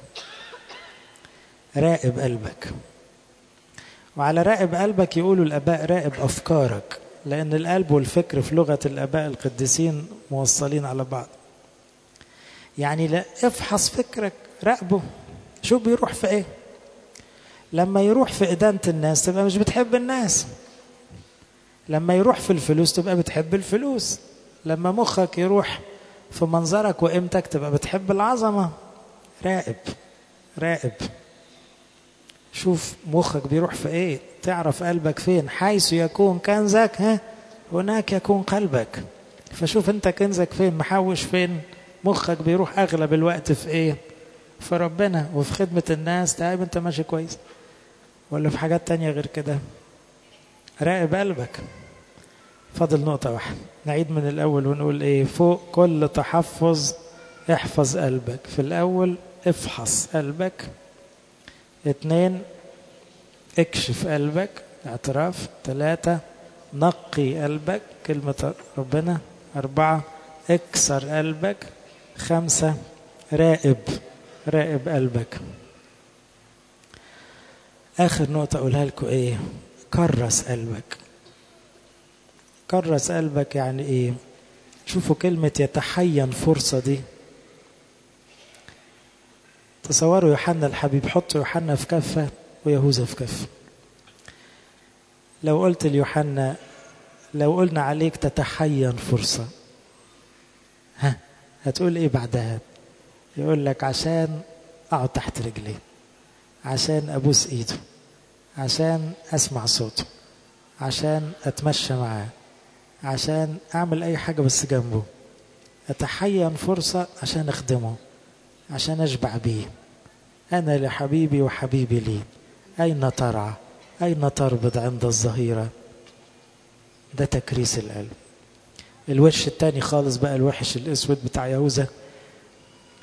راقب قلبك. وعلى راقب قلبك يقولوا الآباء راقب أفكارك لأن القلب والفكر في لغة الآباء القديسين موصلين على بعض. يعني لا افحص فكرك راقبه. شوف بيروح في إيه؟ لما يروح في إدانة الناس تبقى مش بتحب الناس. لما يروح في الفلوس تبقى بتحب الفلوس. لما مخك يروح في منظرك وقيمتك تبقى بتحب العظمة. راقب راقب. شوف مخك بيروح في إيه تعرف قلبك فين حيث يكون كنزك ها؟ هناك يكون قلبك. فشوف أنت كنزك فين محوش فين مخك بيروح أغلب الوقت في إيه؟ في ربنا وفي خدمة الناس. تعب أنت ماشي كويس؟ ولا في حاجات تانية غير كده؟ راقب قلبك. فاضل نقطة واحدة. نعيد من الأول ونقول إيه؟ فوق كل تحفظ احفظ قلبك. في الأول افحص قلبك. اتنين اكشف قلبك. اعتراف. ثلاثة نقي قلبك. كلمة ربنا. أربعة اكسر قلبك. خمسة راقب راقب قلبك. آخر نقطة أقولها لكم إيه؟ كرس قلبك. كرس قلبك يعني إيه؟ شوفوا كلمة يتحين فرصة دي. تصوروا يوحنا الحبيب حطوا يوحنا في كفة ويهوذا في كفة. لو قلت ليوحنا لو قلنا عليك تتحين فرصة ها هتقول إيه بعدها؟ يقول لك عشان اقعد تحت رجليه عشان أبوس إيده عشان أسمع صوته عشان أتمشى معاه عشان أعمل أي حاجة بس جنبه. اتحين فرصة عشان أخدمه عشان أشبع بيه. أنا لحبيبي وحبيبي لي أين ترعى؟ أين تربض عند الظهيرة؟ ده تكريس القلب. الوش التاني خالص بقى الوحش الأسود بتاع يهوذا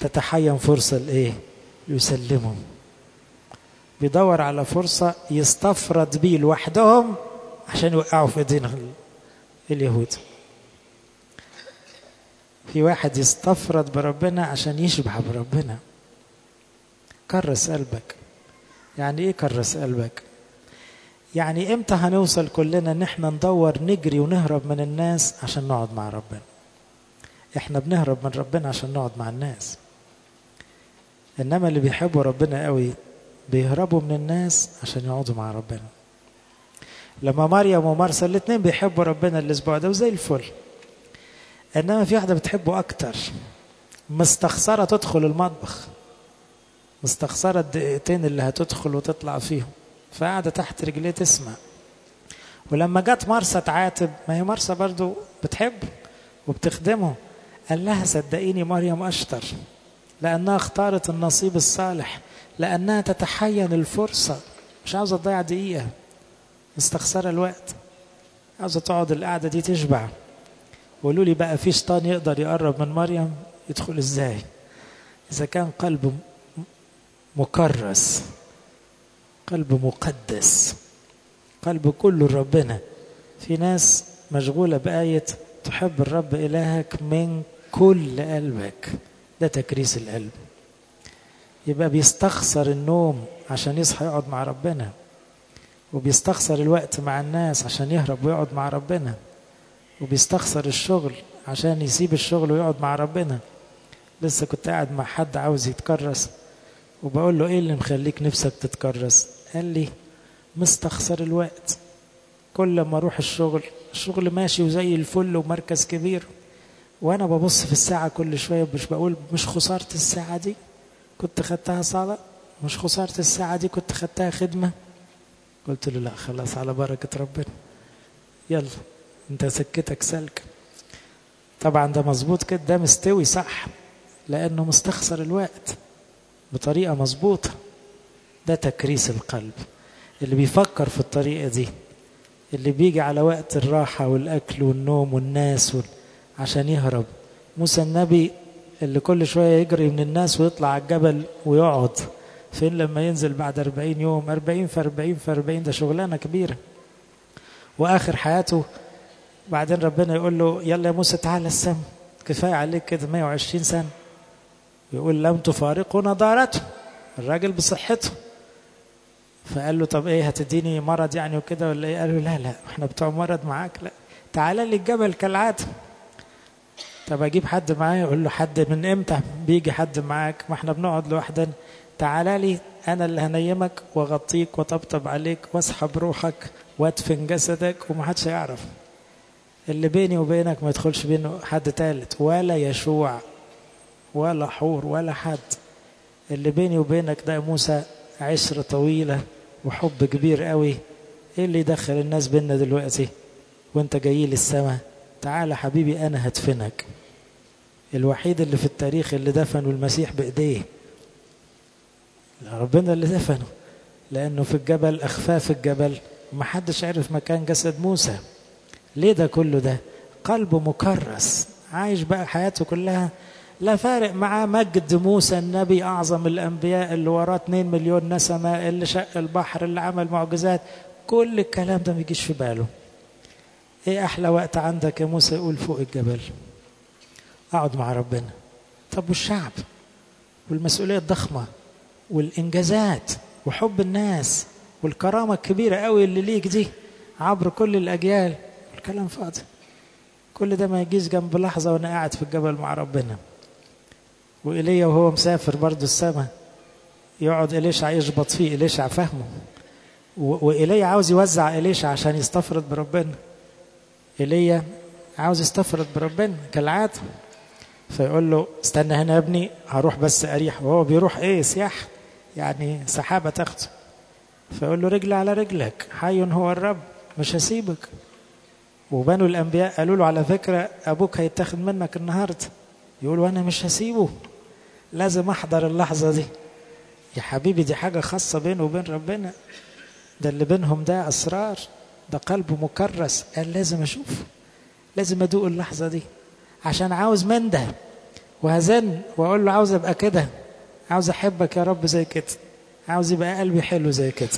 تتحين فرصة لإيه؟ يسلمه. بيدور على فرصة يستفرد بيه لوحدهم عشان يوقعوا في ايدينا اليهود. في واحد يستفرد بربنا عشان يشبع بربنا. كرس قلبك. يعني إيه كرس قلبك؟ يعني إمتى هنوصل كلنا إن إحنا ندور نجري ونهرب من الناس عشان نقعد مع ربنا؟ إحنا بنهرب من ربنا عشان نقعد مع الناس. إنما اللي بيحبوا ربنا قوي بيهربوا من الناس عشان يقعدوا مع ربنا. لما مريم ومرسى الاثنين بيحبوا ربنا الأسبوع ده وزي الفل. إنما في واحدة بتحبه أكتر. مستخسرة تدخل المطبخ. مستخسرة الدقيقتين اللي هتدخل وتطلع فيهم. فقاعدة تحت رجليه تسمع. ولما جت مرسى تعاتب ما هي مرسى برضو بتحبه وبتخدمه. قال لها صدقيني مريم أشطر لأنها اختارت النصيب الصالح. لأنها تتحين الفرصة. مش عاوزة تضيع دقيقة. مستخسرة الوقت. عاوزة تقعد القعدة دي تشبع. قولوا لي بقى في شيطان يقدر يقرب من مريم؟ يدخل إزاي؟ إذا كان قلبه مكرس. قلب مقدس. قلب كله ربنا. في ناس مشغولة بآية تحب الرب إلهك من كل قلبك. ده تكريس القلب. يبقى بيستخسر النوم عشان يصحى يقعد مع ربنا. وبيستخسر الوقت مع الناس عشان يهرب ويقعد مع ربنا. وبيستخسر الشغل عشان يسيب الشغل ويقعد مع ربنا. لسه كنت قاعد مع حد عاوز يتكرس وبقول له إيه اللي مخليك نفسك تتكرس؟ قال لي مستخسر الوقت. كل ما أروح الشغل الشغل ماشي وزي الفل ومركز كبير وأنا ببص في الساعة كل شوية مش بقول مش خسارة الساعة دي. كنت خدتها صلاة مش خسارة الساعة دي كنت خدتها خدمة؟ قلت له لا خلاص على بركة ربنا. يلا انت سكتك سلك طبعا ده مظبوط كده ده مستوي صح لأنه مستخسر الوقت بطريقة مظبوطة. ده تكريس القلب. اللي بيفكر في الطريقة دي اللي بيجي على وقت الراحة والأكل والنوم والناس وال... عشان يهرب. موسى النبي اللي كل شوية يجري من الناس ويطلع على الجبل ويقعد. فين لما ينزل بعد أربعين يوم؟ أربعين في أربعين في أربعين ده شغلانة كبيرة. وآخر حياته بعدين ربنا يقول له يلا يا موسى تعالى السم. كفاية عليك كده 120 سنة. يقول لم تفارقوا نضارته. الراجل بصحته. فقال له طب إيه هتديني مرض يعني وكده ولا إيه؟ قال له لا لا إحنا بتوع مرض معاك لا. تعالى لي الجبل كالعادة. طب أجيب حد معايا؟ يقول له حد من إمتى؟ بيجي حد معاك؟ ما إحنا بنقعد لوحدنا. تعالى لي أنا اللي هنيمك وأغطيك وطبطب عليك وأسحب روحك وأدفن جسدك ومحدش يعرف. اللي بيني وبينك ما يدخلش بينه حد تالت ولا يشوع ولا حور ولا حد. اللي بيني وبينك ده موسى عشرة طويلة وحب كبير قوي. إيه اللي يدخل الناس بينا دلوقتي وأنت جاي لي السما تعالى حبيبي أنا هدفنك. الوحيد اللي في التاريخ اللي دفنوا المسيح بإيديه. ربنا اللي دفنه لأنه في الجبل أخفاه في الجبل ومحدش عرف مكان جسد موسى. ليه ده كله ده؟ قلبه مكرس. عايش بقى حياته كلها. لا فارق معاه مجد موسى النبي أعظم الأنبياء اللي وراه 2 مليون نسمة اللي شق البحر اللي عمل معجزات. كل الكلام ده ما يجيش في باله. إيه أحلى وقت عندك يا موسى؟ يقول فوق الجبل. أقعد مع ربنا. طب والشعب؟ والمسؤولية الضخمة والإنجازات وحب الناس والكرامة الكبيرة قوي اللي ليك دي عبر كل الأجيال. الكلام فاضي. كل ده ما يجيش جنب لحظة وأنا قاعد في الجبل مع ربنا. وإيليا وهو مسافر برضه السماء يقعد إليشع يشبط فيه إليشع فهمه. وإيليا عاوز يوزع إليشع عشان يستفرد بربنا. إيليا عاوز يستفرد بربنا كالعادة. فيقول له استنى هنا يا ابني هروح بس أريح. وهو بيروح إيه سياح يعني سحابة تاخده فيقول له رجل على رجلك حي هو الرب مش هسيبك. وبنو الأنبياء قالوا له على فكرة أبوك هيتاخد منك النهاردة. يقول وأنا مش هسيبه لازم أحضر اللحظة دي. يا حبيبي دي حاجة خاصة بينه وبين ربنا. ده اللي بينهم ده أسرار ده قلبه مكرس قال لازم أشوف لازم أدوق اللحظة دي. عشان عاوز من ده. وهزن وأقول له عاوز أبقى كده. عاوز أحبك يا رب زي كده. عاوز يبقى قلبي حلو زي كده.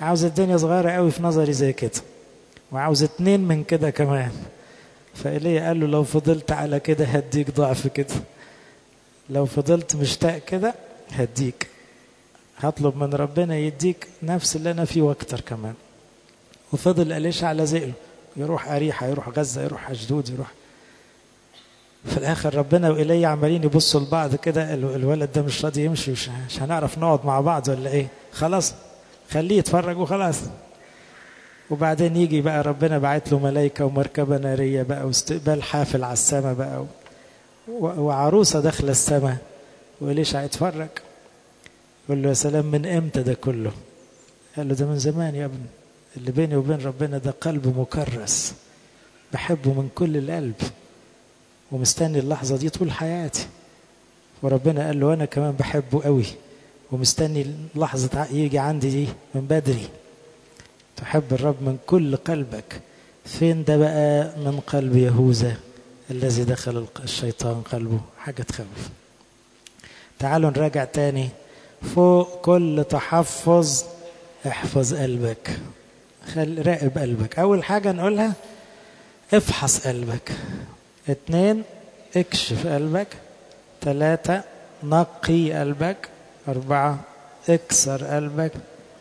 عاوز الدنيا صغيرة قوي في نظري زي كده. وعاوز اتنين من كده كمان. فإليه قال له لو فضلت على كده هديك ضعف كده. لو فضلت مشتاق كده هديك. هطلب من ربنا يديك نفس اللي أنا فيه وأكتر كمان. وفضل أليش على زقله يروح أريحة يروح غزة يروح أشدود يروح في الآخر ربنا وإلي عمالين يبصوا لبعض كده الولد ده مش راضي يمشي مش, هنعرف نقعد مع بعض ولا إيه؟ خلاص خليه يتفرج وخلاص. وبعدين يجي بقى ربنا بعت له ملائكة ومركبة نارية بقى واستقبال حافل على السماء بقى وعروسة داخلة السماء. وليش هيتفرج؟ يقول له يا سلام من إمتى ده كله؟ قال له ده من زمان يا ابني. اللي بيني وبين ربنا ده قلب مكرس بحبه من كل القلب. ومستني اللحظة دي طول حياتي. وربنا قال له أنا كمان بحبه قوي. ومستني لحظة يجي عندي دي من بدري. تحب الرب من كل قلبك. فين ده بقى؟ من قلب يهوذا الذي دخل الشيطان قلبه. حاجة تخوف. تعالوا نراجع تاني. فوق كل تحفظ احفظ قلبك. خل راقب قلبك. أول حاجة نقولها افحص قلبك. اتنين اكشف قلبك. ثلاثة نقي قلبك. أربعة اكسر قلبك.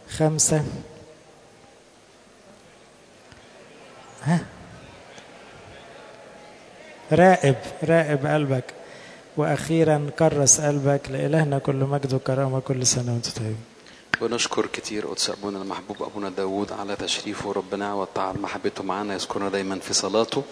خمسة. ها؟ راقب راقب قلبك. وأخيرا كرس قلبك لإلهنا كل مجد وكرامة كل سنة وأنتم طيبين ونشكر كتير قدس أبونا المحبوب أبونا داود على تشريفه ربنا وتعب محبته معنا. يذكرنا دايما في صلاته.